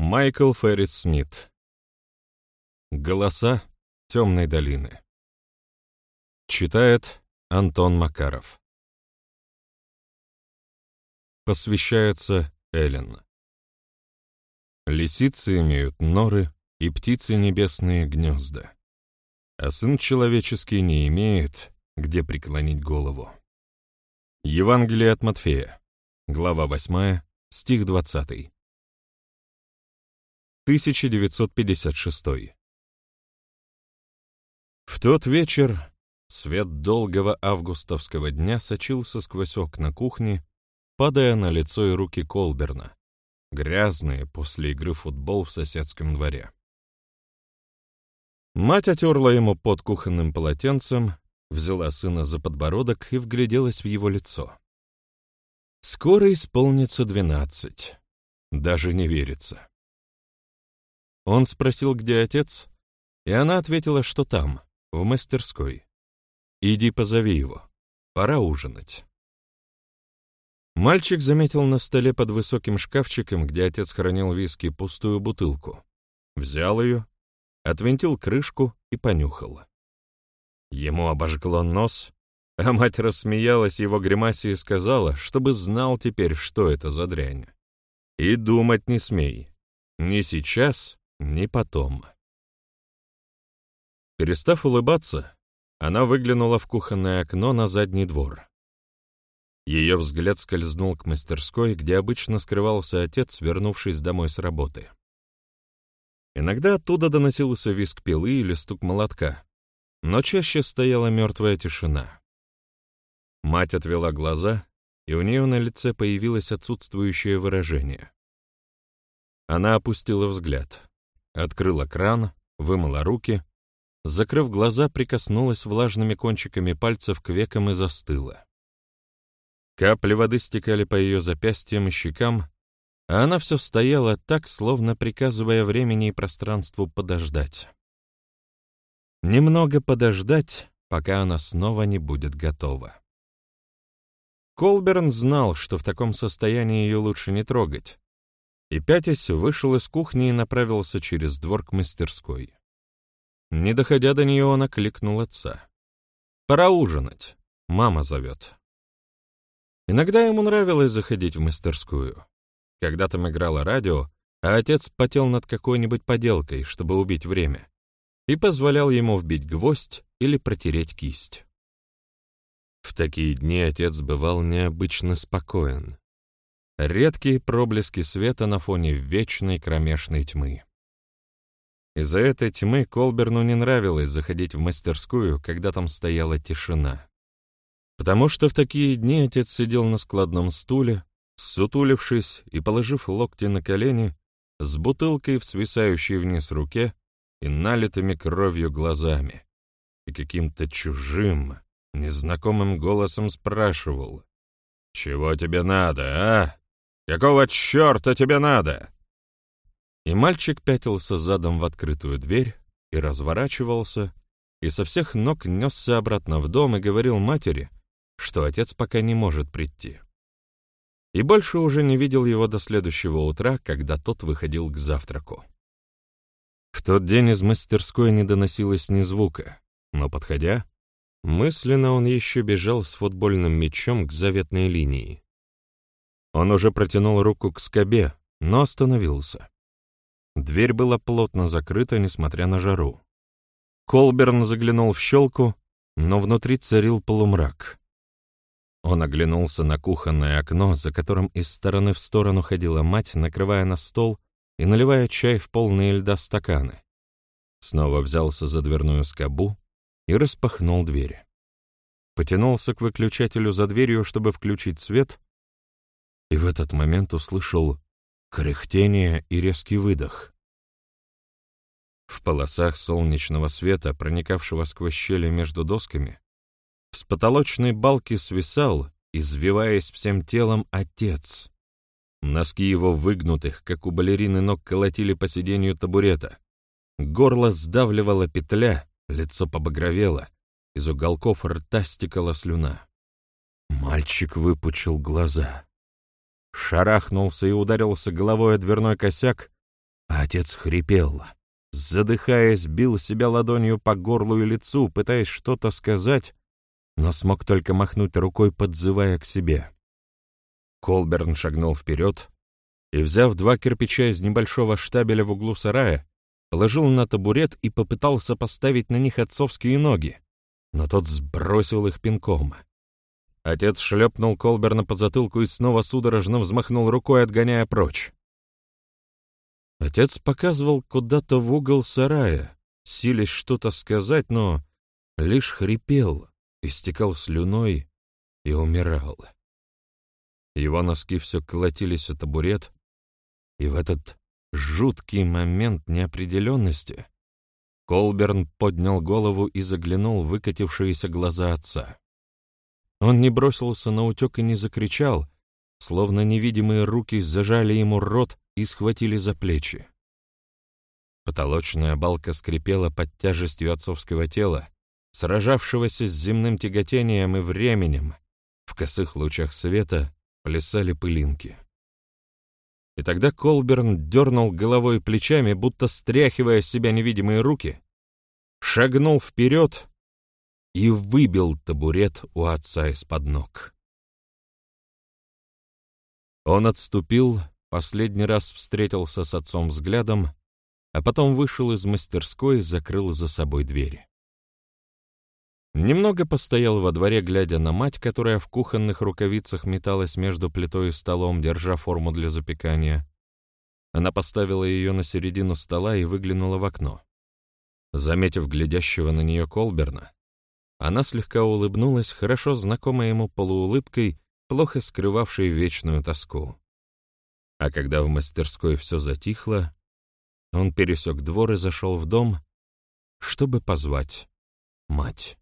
Майкл Феррис Смит. Голоса темной долины. Читает Антон Макаров. Посвящается Эллен. Лисицы имеют норы и птицы небесные гнезда, а сын человеческий не имеет, где преклонить голову. Евангелие от Матфея, глава 8, стих 20. 1956. В тот вечер свет долгого августовского дня сочился сквозь окна кухни, падая на лицо и руки Колберна, грязные после игры футбол в соседском дворе. Мать отерла ему под кухонным полотенцем, взяла сына за подбородок и вгляделась в его лицо. Скоро исполнится двенадцать. Даже не верится. Он спросил, где отец, и она ответила, что там, в мастерской. «Иди позови его. Пора ужинать». Мальчик заметил на столе под высоким шкафчиком, где отец хранил виски, пустую бутылку. Взял ее, отвинтил крышку и понюхал. Ему обожгло нос, а мать рассмеялась его гримасе и сказала, чтобы знал теперь, что это за дрянь. И думать не смей. Ни сейчас, ни потом. Перестав улыбаться, она выглянула в кухонное окно на задний двор. Ее взгляд скользнул к мастерской, где обычно скрывался отец, вернувшись домой с работы. Иногда оттуда доносился визг пилы или стук молотка, но чаще стояла мертвая тишина. Мать отвела глаза, и у нее на лице появилось отсутствующее выражение. Она опустила взгляд. Открыла кран, вымыла руки, закрыв глаза, прикоснулась влажными кончиками пальцев к векам и застыла. Капли воды стекали по ее запястьям и щекам, а она все стояла так, словно приказывая времени и пространству подождать. Немного подождать, пока она снова не будет готова. Колберн знал, что в таком состоянии ее лучше не трогать, и, пятясь, вышел из кухни и направился через двор к мастерской. Не доходя до нее, он окликнул отца. «Пора ужинать. Мама зовет». Иногда ему нравилось заходить в мастерскую. Когда там играло радио, а отец потел над какой-нибудь поделкой, чтобы убить время, и позволял ему вбить гвоздь или протереть кисть. В такие дни отец бывал необычно спокоен, редкие проблески света на фоне вечной кромешной тьмы. Из-за этой тьмы Колберну не нравилось заходить в мастерскую, когда там стояла тишина. Потому что в такие дни отец сидел на складном стуле, сутулившись и положив локти на колени, с бутылкой в свисающей вниз руке и налитыми кровью глазами, и каким-то чужим, незнакомым голосом спрашивал, «Чего тебе надо, а?» Какого черта тебе надо?» И мальчик пятился задом в открытую дверь и разворачивался, и со всех ног несся обратно в дом и говорил матери, что отец пока не может прийти. И больше уже не видел его до следующего утра, когда тот выходил к завтраку. В тот день из мастерской не доносилось ни звука, но, подходя, мысленно он еще бежал с футбольным мячом к заветной линии. Он уже протянул руку к скобе, но остановился. Дверь была плотно закрыта, несмотря на жару. Колберн заглянул в щелку, но внутри царил полумрак. Он оглянулся на кухонное окно, за которым из стороны в сторону ходила мать, накрывая на стол и наливая чай в полные льда стаканы. Снова взялся за дверную скобу и распахнул дверь. Потянулся к выключателю за дверью, чтобы включить свет, и в этот момент услышал кряхтение и резкий выдох. В полосах солнечного света, проникавшего сквозь щели между досками, с потолочной балки свисал, извиваясь всем телом, отец. Носки его выгнутых, как у балерины ног, колотили по сиденью табурета. Горло сдавливала петля, лицо побагровело, из уголков рта стекала слюна. Мальчик выпучил глаза шарахнулся и ударился головой о дверной косяк, А отец хрипел, задыхаясь, бил себя ладонью по горлу и лицу, пытаясь что-то сказать, но смог только махнуть рукой, подзывая к себе. Колберн шагнул вперед и, взяв два кирпича из небольшого штабеля в углу сарая, положил на табурет и попытался поставить на них отцовские ноги, но тот сбросил их пинком. Отец шлепнул Колберна по затылку и снова судорожно взмахнул рукой, отгоняя прочь. Отец показывал куда-то в угол сарая, силясь что-то сказать, но лишь хрипел, истекал слюной и умирал. Его носки все колотились о табурет, и в этот жуткий момент неопределенности Колберн поднял голову и заглянул в выкатившиеся глаза отца. Он не бросился на утек и не закричал, словно невидимые руки зажали ему рот и схватили за плечи. Потолочная балка скрипела под тяжестью отцовского тела, сражавшегося с земным тяготением и временем. В косых лучах света плясали пылинки. И тогда Колберн дернул головой и плечами, будто стряхивая с себя невидимые руки, шагнул вперед и выбил табурет у отца из-под ног. Он отступил, последний раз встретился с отцом взглядом, а потом вышел из мастерской и закрыл за собой двери. Немного постоял во дворе, глядя на мать, которая в кухонных рукавицах металась между плитой и столом, держа форму для запекания. Она поставила ее на середину стола и выглянула в окно. Заметив глядящего на нее Колберна, она слегка улыбнулась, хорошо знакомой ему полуулыбкой, плохо скрывавшей вечную тоску. А когда в мастерской все затихло, он пересек двор и зашел в дом, чтобы позвать мать.